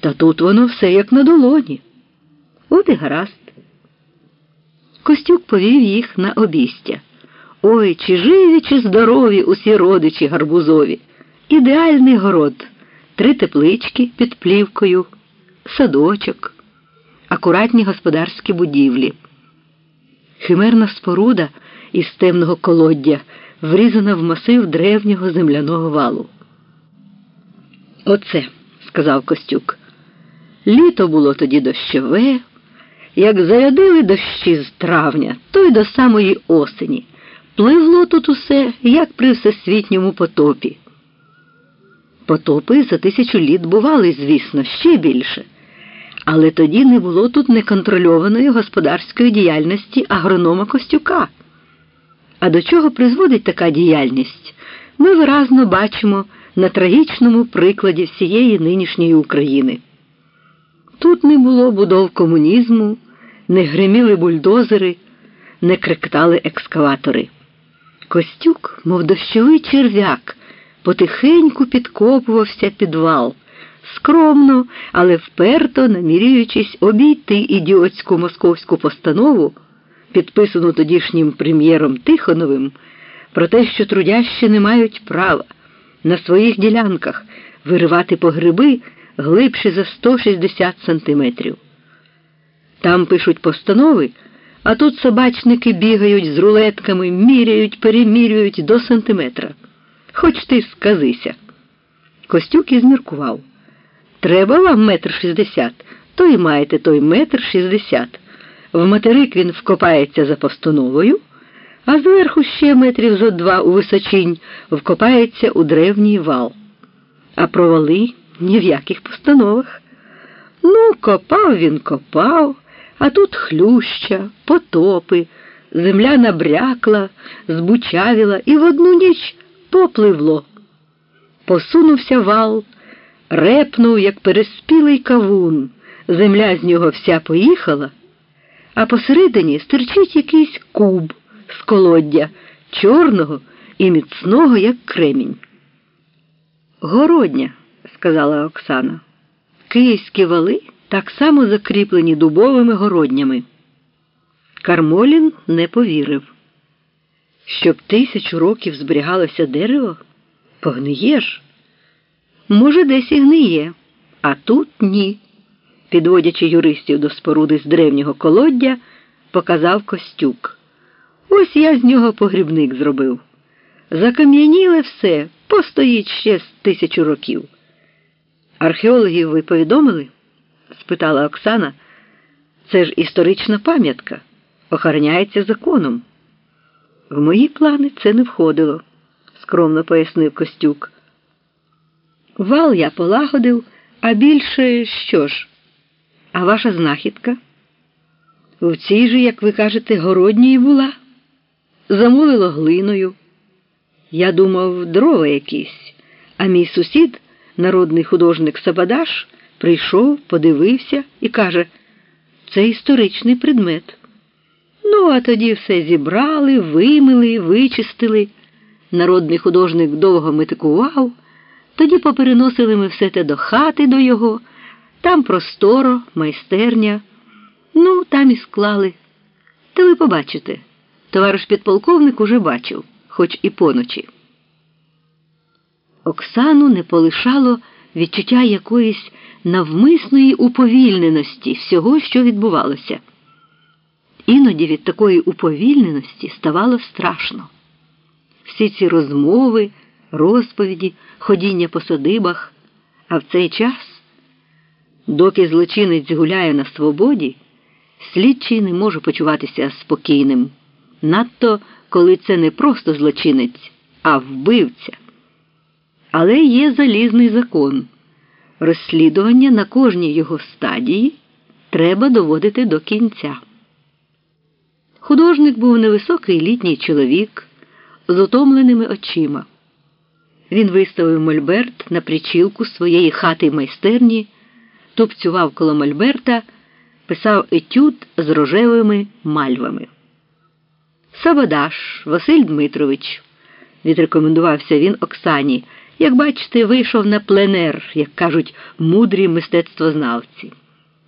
Та тут воно все як на долоні. От і гаразд. Костюк повів їх на обістя. Ой, чи живі, чи здорові усі родичі гарбузові. Ідеальний город, три теплички під плівкою, садочок, акуратні господарські будівлі. Химерна споруда із темного колоддя, врізана в масив древнього земляного валу. Оце, сказав Костюк. Літо було тоді дощове, як зарядили дощі з травня, то й до самої осені. Пливло тут усе, як при всесвітньому потопі. Потопи за тисячу літ бували, звісно, ще більше. Але тоді не було тут неконтрольованої господарської діяльності агронома Костюка. А до чого призводить така діяльність, ми виразно бачимо на трагічному прикладі всієї нинішньої України. Тут не було будов комунізму, не гриміли бульдозери, не криктали екскаватори. Костюк, мов дощовий черв'як, потихеньку підкопувався підвал, скромно, але вперто намірюючись обійти ідіотську московську постанову, підписану тодішнім прем'єром Тихоновим, про те, що трудящі не мають права на своїх ділянках виривати погреби глибше за 160 сантиметрів. Там пишуть постанови, а тут собачники бігають з рулетками, міряють, перемірюють до сантиметра. Хоч ти сказися. Костюк і зміркував. Треба вам метр шістдесят, то й маєте той метр шістдесят. В материк він вкопається за постановою, а зверху ще метрів зо два у височинь вкопається у древній вал. А провали ні в яких постановах. Ну, копав він копав, а тут хлюща, потопи, земля набрякла, збучавіла і в одну ніч попливло. Посунувся вал, репнув, як переспілий кавун, земля з нього вся поїхала, а посередині стирчить якийсь куб з колоддя, чорного і міцного, як кремінь. Городня, сказала Оксана. Київські вали так само закріплені дубовими городнями. Кармолін не повірив. Щоб тисячу років зберігалося дерево, погниєш. Може, десь і гниє, а тут ні. Підводячи юристів до споруди з древнього колоддя, показав Костюк. Ось я з нього погрібник зробив. Закам'яніле все, постоїть ще з тисячу років. Археологів ви повідомили? спитала Оксана. Це ж історична пам'ятка, охороняється законом. В мої плани це не входило, скромно пояснив Костюк. Вал я полагодив, а більше що ж? А ваша знахідка? В цій же, як ви кажете, городній була. Замулило глиною. Я думав, дрова якісь, а мій сусід, народний художник Сабадаш, прийшов, подивився і каже, це історичний предмет. Ну, а тоді все зібрали, вимили, вичистили. Народний художник довго метикував, тоді попереносили ми все те до хати до його, там просторо, майстерня. Ну, там і склали. Та ви побачите, товариш підполковник уже бачив, хоч і поночі. Оксану не полишало відчуття якоїсь навмисної уповільненості всього, що відбувалося. Іноді від такої уповільненості ставало страшно. Всі ці розмови, розповіді, ходіння по садибах, а в цей час, доки злочинець гуляє на свободі, слідчий не може почуватися спокійним, надто коли це не просто злочинець, а вбивця. Але є залізний закон. Розслідування на кожній його стадії треба доводити до кінця. Художник був невисокий літній чоловік з утомленими очима. Він виставив мольберт на причілку своєї хати майстерні, тупцював коло мольберта, писав етюд з рожевими мальвами. Сабадаш Василь Дмитрович, відрекомендувався він Оксані як бачите, вийшов на пленер, як кажуть мудрі мистецтвознавці.